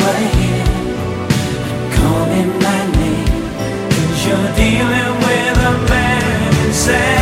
my you're dealing with a man inside.